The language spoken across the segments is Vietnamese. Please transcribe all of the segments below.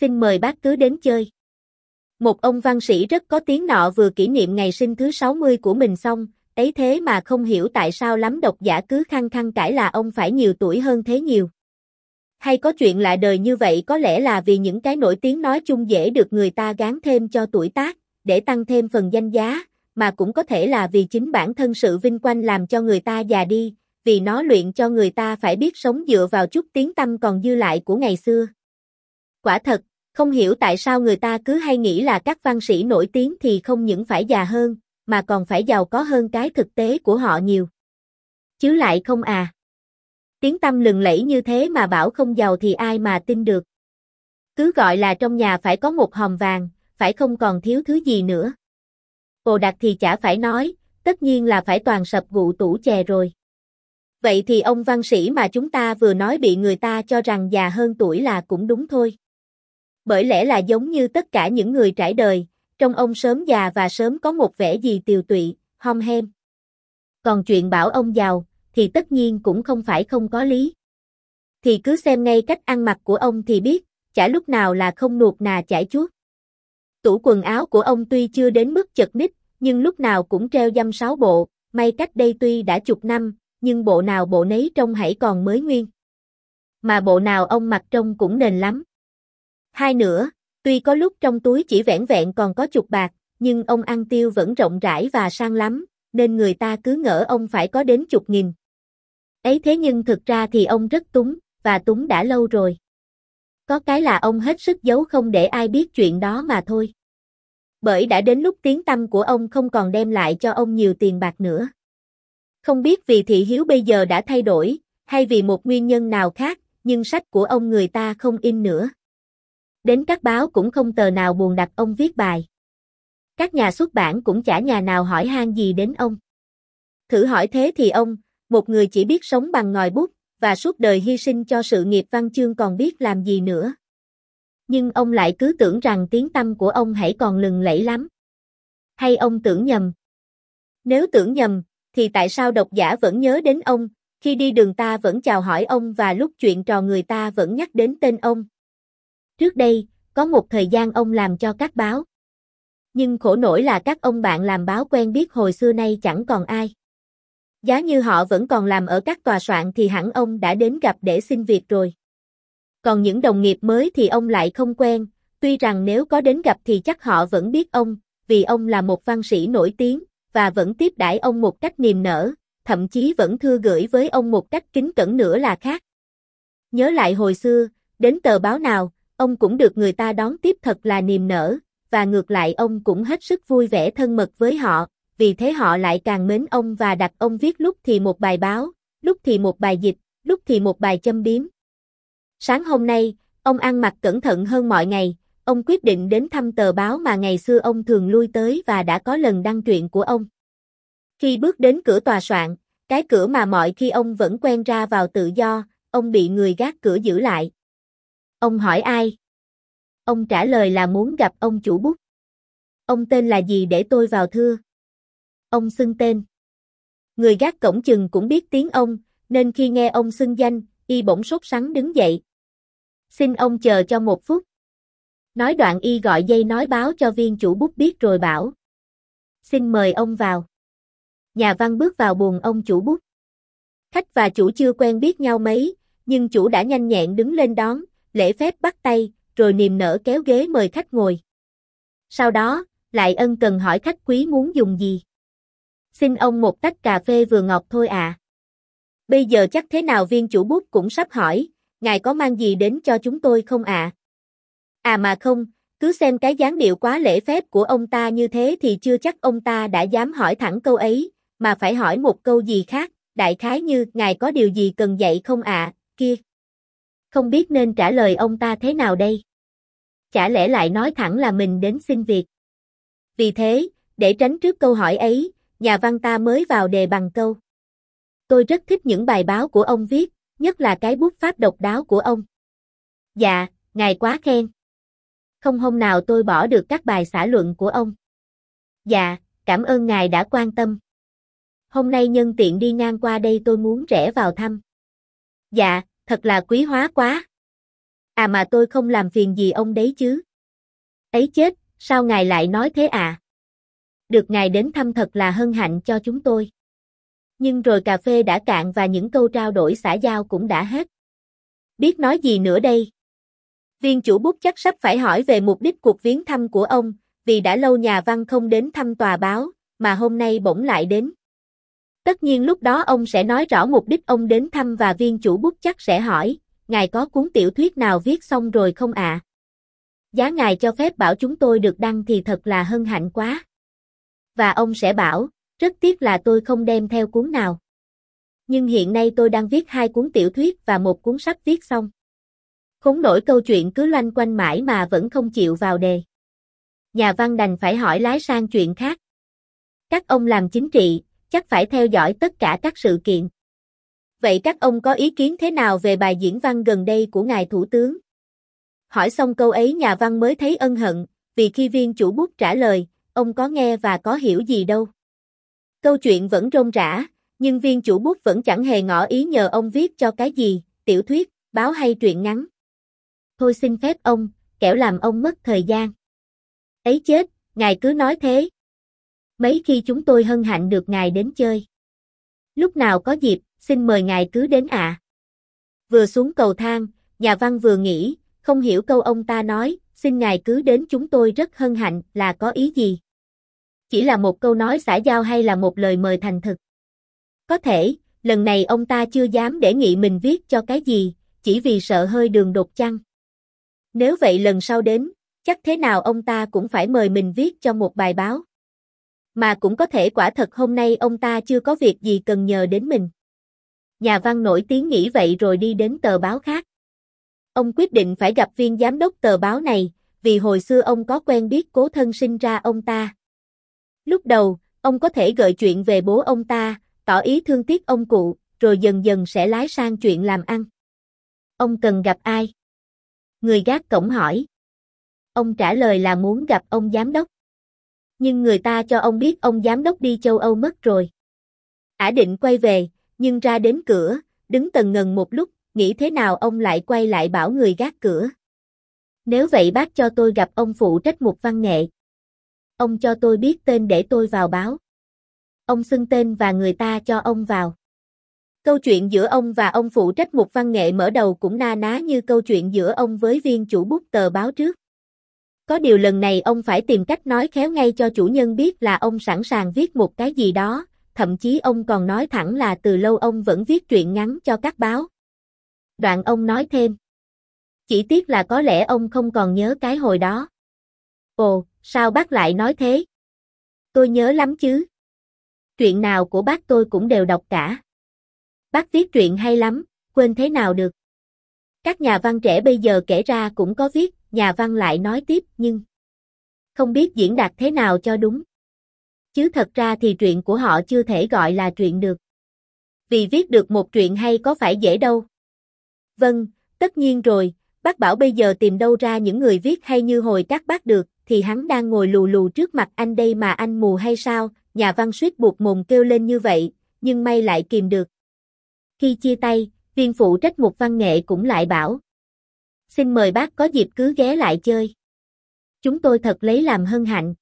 xin mời bác cứ đến chơi. Một ông văn sĩ rất có tiếng nọ vừa kỷ niệm ngày sinh thứ 60 của mình xong, ấy thế mà không hiểu tại sao lắm độc giả cứ khăng khăng cãi là ông phải nhiều tuổi hơn thế nhiều. Hay có chuyện lạ đời như vậy có lẽ là vì những cái nổi tiếng nói chung dễ được người ta gán thêm cho tuổi tác, để tăng thêm phần danh giá, mà cũng có thể là vì chính bản thân sự vinh quanh làm cho người ta già đi, vì nó luyện cho người ta phải biết sống dựa vào chút tiếng tâm còn dư lại của ngày xưa. Quả thật, không hiểu tại sao người ta cứ hay nghĩ là các văn sĩ nổi tiếng thì không những phải già hơn, mà còn phải giàu có hơn cái thực tế của họ nhiều. Chứ lại không à. Tiếng tâm lừng lẫy như thế mà bảo không giàu thì ai mà tin được. Cứ gọi là trong nhà phải có một hòm vàng, phải không còn thiếu thứ gì nữa. Ồ đặc thì chả phải nói, tất nhiên là phải toàn sập gụ tủ chè rồi. Vậy thì ông văn sĩ mà chúng ta vừa nói bị người ta cho rằng già hơn tuổi là cũng đúng thôi. Bởi lẽ là giống như tất cả những người trải đời, trong ông sớm già và sớm có một vẻ gì tiều tụy, hom hem. Còn chuyện bảo ông giàu, thì tất nhiên cũng không phải không có lý. Thì cứ xem ngay cách ăn mặc của ông thì biết, chả lúc nào là không nuột nà chải chuốt. Tủ quần áo của ông tuy chưa đến mức chật ních, nhưng lúc nào cũng treo dăm sáu bộ, may cách đây tuy đã chục năm, nhưng bộ nào bộ nấy trông hãy còn mới nguyên. Mà bộ nào ông mặc trông cũng nền lắm. Hai nữa, tuy có lúc trong túi chỉ vẻn vẹn còn có chục bạc, nhưng ông ăn tiêu vẫn rộng rãi và sang lắm, nên người ta cứ ngỡ ông phải có đến chục nghìn. Ấy thế nhưng thực ra thì ông rất túng, và túng đã lâu rồi. Có cái là ông hết sức giấu không để ai biết chuyện đó mà thôi. Bởi đã đến lúc tiếng tâm của ông không còn đem lại cho ông nhiều tiền bạc nữa. Không biết vì thị hiếu bây giờ đã thay đổi, hay vì một nguyên nhân nào khác, nhưng sách của ông người ta không in nữa. Đến các báo cũng không tờ nào buồn đặt ông viết bài. Các nhà xuất bản cũng chả nhà nào hỏi han gì đến ông. Thử hỏi thế thì ông, một người chỉ biết sống bằng ngòi bút, và suốt đời hy sinh cho sự nghiệp văn chương còn biết làm gì nữa. Nhưng ông lại cứ tưởng rằng tiếng tâm của ông hãy còn lừng lẫy lắm. Hay ông tưởng nhầm? Nếu tưởng nhầm, thì tại sao độc giả vẫn nhớ đến ông, khi đi đường ta vẫn chào hỏi ông và lúc chuyện trò người ta vẫn nhắc đến tên ông? Trước đây, có một thời gian ông làm cho các báo. Nhưng khổ nổi là các ông bạn làm báo quen biết hồi xưa nay chẳng còn ai. Giá như họ vẫn còn làm ở các tòa soạn thì hẳn ông đã đến gặp để xin việc rồi. Còn những đồng nghiệp mới thì ông lại không quen, tuy rằng nếu có đến gặp thì chắc họ vẫn biết ông, vì ông là một văn sĩ nổi tiếng, và vẫn tiếp đãi ông một cách niềm nở, thậm chí vẫn thư gửi với ông một cách kính cẩn nữa là khác. Nhớ lại hồi xưa, đến tờ báo nào, ông cũng được người ta đón tiếp thật là niềm nở, và ngược lại ông cũng hết sức vui vẻ thân mật với họ, vì thế họ lại càng mến ông và đặt ông viết lúc thì một bài báo, lúc thì một bài dịch, lúc thì một bài châm biếm. Sáng hôm nay, ông ăn mặc cẩn thận hơn mọi ngày, ông quyết định đến thăm tờ báo mà ngày xưa ông thường lui tới và đã có lần đăng truyện của ông. Khi bước đến cửa tòa soạn, cái cửa mà mọi khi ông vẫn quen ra vào tự do, ông bị người gác cửa giữ lại. Ông hỏi ai? Ông trả lời là muốn gặp ông chủ bút. Ông tên là gì để tôi vào thưa? Ông xưng tên. Người gác cổng chừng cũng biết tiếng ông, nên khi nghe ông xưng danh, y bỗng sốt sắng đứng dậy. Xin ông chờ cho một phút. Nói đoạn y gọi dây nói báo cho viên chủ bút biết rồi bảo. Xin mời ông vào. Nhà văn bước vào buồn ông chủ bút. Khách và chủ chưa quen biết nhau mấy, nhưng chủ đã nhanh nhẹn đứng lên đón, lễ phép bắt tay, rồi niềm nở kéo ghế mời khách ngồi. Sau đó, lại ân cần hỏi khách quý muốn dùng gì. Xin ông một tách cà phê vừa ngọt thôi à. Bây giờ chắc thế nào viên chủ bút cũng sắp hỏi, ngài có mang gì đến cho chúng tôi không ạ? À? à mà không, cứ xem cái dáng điệu quá lễ phép của ông ta như thế thì chưa chắc ông ta đã dám hỏi thẳng câu ấy, mà phải hỏi một câu gì khác, đại khái như ngài có điều gì cần dạy không ạ, à? kia. Không biết nên trả lời ông ta thế nào đây? Chả lẽ lại nói thẳng là mình đến xin việc? Vì thế, để tránh trước câu hỏi ấy, nhà văn ta mới vào đề bằng câu. Tôi rất thích những bài báo của ông viết, nhất là cái bút pháp độc đáo của ông. Dạ, ngài quá khen. Không hôm nào tôi bỏ được các bài xã luận của ông. Dạ, cảm ơn ngài đã quan tâm. Hôm nay nhân tiện đi ngang qua đây tôi muốn rẽ vào thăm. Dạ, thật là quý hóa quá. À mà tôi không làm phiền gì ông đấy chứ. Ấy chết, sao ngài lại nói thế à? Được ngài đến thăm thật là hân hạnh cho chúng tôi. Nhưng rồi cà phê đã cạn và những câu trao đổi xã giao cũng đã hết. Biết nói gì nữa đây? Viên chủ bút chắc sắp phải hỏi về mục đích cuộc viếng thăm của ông, vì đã lâu nhà văn không đến thăm tòa báo, mà hôm nay bỗng lại đến. Tất nhiên lúc đó ông sẽ nói rõ mục đích ông đến thăm và viên chủ bút chắc sẽ hỏi, ngài có cuốn tiểu thuyết nào viết xong rồi không ạ? À? Giá ngài cho phép bảo chúng tôi được đăng thì thật là hân hạnh quá. Và ông sẽ bảo, rất tiếc là tôi không đem theo cuốn nào. Nhưng hiện nay tôi đang viết hai cuốn tiểu thuyết và một cuốn sách viết xong. Khốn nổi câu chuyện cứ loanh quanh mãi mà vẫn không chịu vào đề. Nhà văn đành phải hỏi lái sang chuyện khác. Các ông làm chính trị, chắc phải theo dõi tất cả các sự kiện. Vậy các ông có ý kiến thế nào về bài diễn văn gần đây của ngài thủ tướng? Hỏi xong câu ấy nhà văn mới thấy ân hận, vì khi viên chủ bút trả lời, ông có nghe và có hiểu gì đâu. Câu chuyện vẫn rông rã, nhưng viên chủ bút vẫn chẳng hề ngỏ ý nhờ ông viết cho cái gì, tiểu thuyết, báo hay truyện ngắn. Thôi xin phép ông, kẻo làm ông mất thời gian. Ấy chết, ngài cứ nói thế. Mấy khi chúng tôi hân hạnh được ngài đến chơi. Lúc nào có dịp, xin mời ngài cứ đến ạ. À. Vừa xuống cầu thang, nhà văn vừa nghĩ, không hiểu câu ông ta nói, xin ngài cứ đến chúng tôi rất hân hạnh là có ý gì. Chỉ là một câu nói xã giao hay là một lời mời thành thực. Có thể, lần này ông ta chưa dám để nghị mình viết cho cái gì, chỉ vì sợ hơi đường đột chăng. Nếu vậy lần sau đến, chắc thế nào ông ta cũng phải mời mình viết cho một bài báo. Mà cũng có thể quả thật hôm nay ông ta chưa có việc gì cần nhờ đến mình. Nhà văn nổi tiếng nghĩ vậy rồi đi đến tờ báo khác. Ông quyết định phải gặp viên giám đốc tờ báo này, vì hồi xưa ông có quen biết cố thân sinh ra ông ta. Lúc đầu, ông có thể gợi chuyện về bố ông ta, tỏ ý thương tiếc ông cụ, rồi dần dần sẽ lái sang chuyện làm ăn. Ông cần gặp ai? Người gác cổng hỏi. Ông trả lời là muốn gặp ông giám đốc. Nhưng người ta cho ông biết ông giám đốc đi châu Âu mất rồi. Ả định quay về, nhưng ra đến cửa, đứng tần ngần một lúc, nghĩ thế nào ông lại quay lại bảo người gác cửa. Nếu vậy bác cho tôi gặp ông phụ trách một văn nghệ. Ông cho tôi biết tên để tôi vào báo. Ông xưng tên và người ta cho ông vào. Câu chuyện giữa ông và ông phụ trách một văn nghệ mở đầu cũng na ná như câu chuyện giữa ông với viên chủ bút tờ báo trước. Có điều lần này ông phải tìm cách nói khéo ngay cho chủ nhân biết là ông sẵn sàng viết một cái gì đó, thậm chí ông còn nói thẳng là từ lâu ông vẫn viết truyện ngắn cho các báo. Đoạn ông nói thêm. Chỉ tiếc là có lẽ ông không còn nhớ cái hồi đó. Ồ, sao bác lại nói thế? Tôi nhớ lắm chứ. Chuyện nào của bác tôi cũng đều đọc cả. Bác viết truyện hay lắm, quên thế nào được. Các nhà văn trẻ bây giờ kể ra cũng có viết, nhà văn lại nói tiếp nhưng không biết diễn đạt thế nào cho đúng. Chứ thật ra thì truyện của họ chưa thể gọi là truyện được. Vì viết được một truyện hay có phải dễ đâu. Vâng, tất nhiên rồi, bác bảo bây giờ tìm đâu ra những người viết hay như hồi các bác được, thì hắn đang ngồi lù lù trước mặt anh đây mà anh mù hay sao, nhà văn suýt buộc mồm kêu lên như vậy, nhưng may lại kìm được. Khi chia tay, viên phụ trách một văn nghệ cũng lại bảo. Xin mời bác có dịp cứ ghé lại chơi. Chúng tôi thật lấy làm hân hạnh.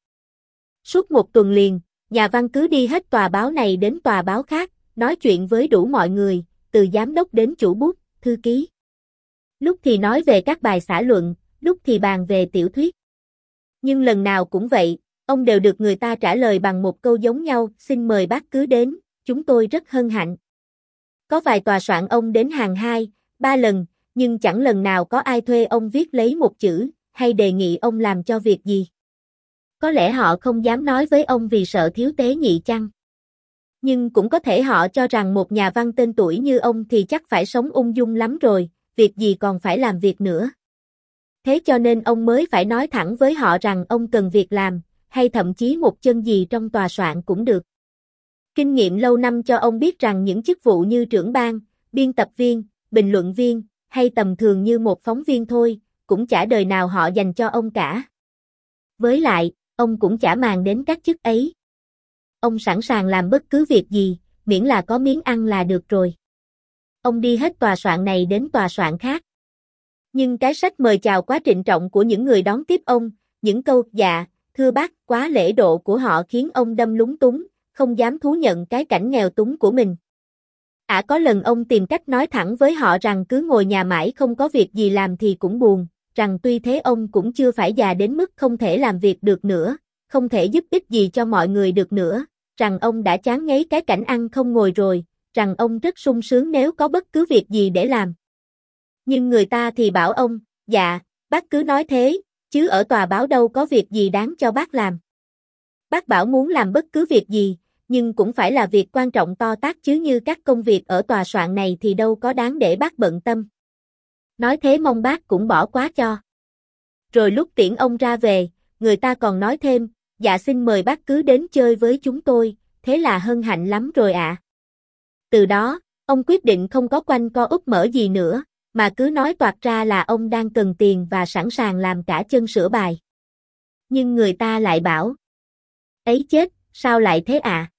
Suốt một tuần liền, nhà văn cứ đi hết tòa báo này đến tòa báo khác, nói chuyện với đủ mọi người, từ giám đốc đến chủ bút, thư ký. Lúc thì nói về các bài xã luận, lúc thì bàn về tiểu thuyết. Nhưng lần nào cũng vậy, ông đều được người ta trả lời bằng một câu giống nhau, xin mời bác cứ đến, chúng tôi rất hân hạnh. Có vài tòa soạn ông đến hàng hai, ba lần, nhưng chẳng lần nào có ai thuê ông viết lấy một chữ, hay đề nghị ông làm cho việc gì. Có lẽ họ không dám nói với ông vì sợ thiếu tế nhị chăng. Nhưng cũng có thể họ cho rằng một nhà văn tên tuổi như ông thì chắc phải sống ung dung lắm rồi, việc gì còn phải làm việc nữa. Thế cho nên ông mới phải nói thẳng với họ rằng ông cần việc làm, hay thậm chí một chân gì trong tòa soạn cũng được. Kinh nghiệm lâu năm cho ông biết rằng những chức vụ như trưởng ban, biên tập viên, bình luận viên, hay tầm thường như một phóng viên thôi, cũng chả đời nào họ dành cho ông cả. Với lại, ông cũng chả màng đến các chức ấy. Ông sẵn sàng làm bất cứ việc gì, miễn là có miếng ăn là được rồi. Ông đi hết tòa soạn này đến tòa soạn khác. Nhưng cái sách mời chào quá trịnh trọng của những người đón tiếp ông, những câu dạ, thưa bác, quá lễ độ của họ khiến ông đâm lúng túng, không dám thú nhận cái cảnh nghèo túng của mình. Ả à, có lần ông tìm cách nói thẳng với họ rằng cứ ngồi nhà mãi không có việc gì làm thì cũng buồn, rằng tuy thế ông cũng chưa phải già đến mức không thể làm việc được nữa, không thể giúp ích gì cho mọi người được nữa, rằng ông đã chán ngấy cái cảnh ăn không ngồi rồi, rằng ông rất sung sướng nếu có bất cứ việc gì để làm. Nhưng người ta thì bảo ông, dạ, bác cứ nói thế, chứ ở tòa báo đâu có việc gì đáng cho bác làm. Bác bảo muốn làm bất cứ việc gì, nhưng cũng phải là việc quan trọng to tác chứ như các công việc ở tòa soạn này thì đâu có đáng để bác bận tâm. Nói thế mong bác cũng bỏ quá cho. Rồi lúc tiễn ông ra về, người ta còn nói thêm, dạ xin mời bác cứ đến chơi với chúng tôi, thế là hân hạnh lắm rồi ạ. À. Từ đó, ông quyết định không có quanh co úp mở gì nữa, mà cứ nói toạt ra là ông đang cần tiền và sẵn sàng làm cả chân sửa bài. Nhưng người ta lại bảo, ấy chết, sao lại thế ạ? À?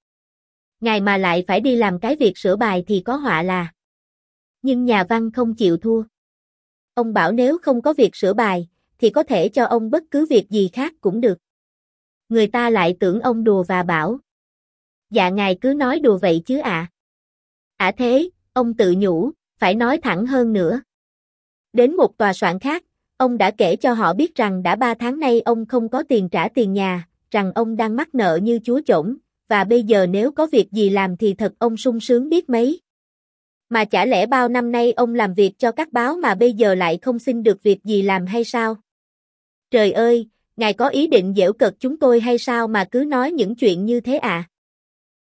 Ngài mà lại phải đi làm cái việc sửa bài thì có họa là. Nhưng nhà văn không chịu thua. Ông bảo nếu không có việc sửa bài, thì có thể cho ông bất cứ việc gì khác cũng được. Người ta lại tưởng ông đùa và bảo. Dạ ngài cứ nói đùa vậy chứ ạ. À. À thế, ông tự nhủ, phải nói thẳng hơn nữa. Đến một tòa soạn khác, ông đã kể cho họ biết rằng đã ba tháng nay ông không có tiền trả tiền nhà, rằng ông đang mắc nợ như chúa chổng, và bây giờ nếu có việc gì làm thì thật ông sung sướng biết mấy. Mà chả lẽ bao năm nay ông làm việc cho các báo mà bây giờ lại không xin được việc gì làm hay sao? Trời ơi, ngài có ý định dễu cợt chúng tôi hay sao mà cứ nói những chuyện như thế à?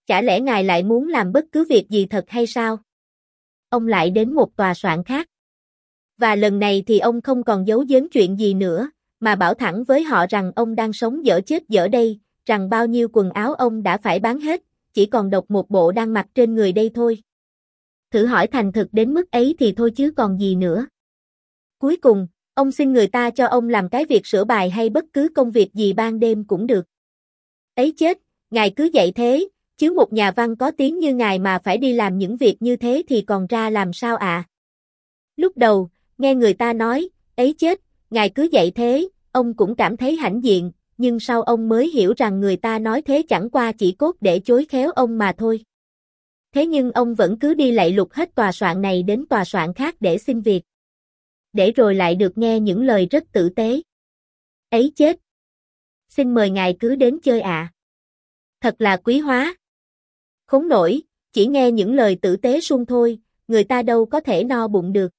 Chả lẽ ngài lại muốn làm bất cứ việc gì thật hay sao? Ông lại đến một tòa soạn khác. Và lần này thì ông không còn giấu giếm chuyện gì nữa, mà bảo thẳng với họ rằng ông đang sống dở chết dở đây, rằng bao nhiêu quần áo ông đã phải bán hết, chỉ còn độc một bộ đang mặc trên người đây thôi. Thử hỏi thành thực đến mức ấy thì thôi chứ còn gì nữa. Cuối cùng, ông xin người ta cho ông làm cái việc sửa bài hay bất cứ công việc gì ban đêm cũng được. Ấy chết, ngài cứ dạy thế, chứ một nhà văn có tiếng như ngài mà phải đi làm những việc như thế thì còn ra làm sao ạ? À? Lúc đầu, nghe người ta nói, ấy chết, ngài cứ dạy thế, ông cũng cảm thấy hãnh diện, nhưng sau ông mới hiểu rằng người ta nói thế chẳng qua chỉ cốt để chối khéo ông mà thôi. Thế nhưng ông vẫn cứ đi lạy lục hết tòa soạn này đến tòa soạn khác để xin việc. Để rồi lại được nghe những lời rất tử tế. Ấy chết! Xin mời ngài cứ đến chơi ạ. À. Thật là quý hóa. Khốn nổi, chỉ nghe những lời tử tế suông thôi, người ta đâu có thể no bụng được.